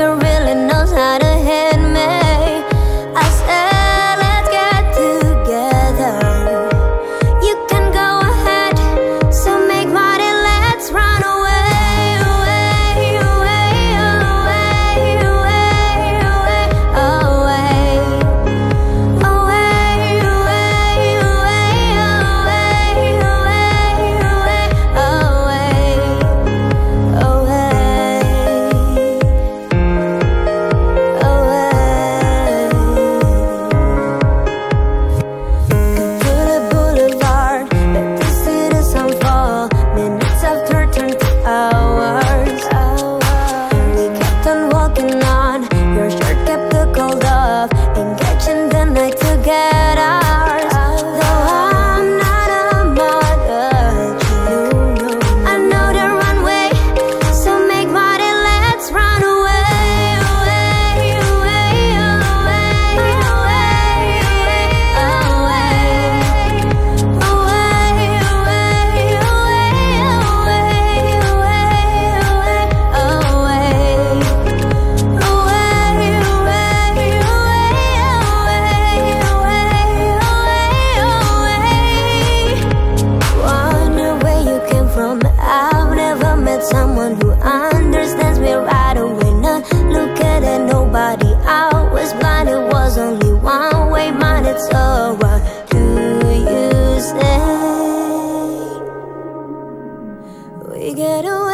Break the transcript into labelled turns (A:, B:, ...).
A: can quiero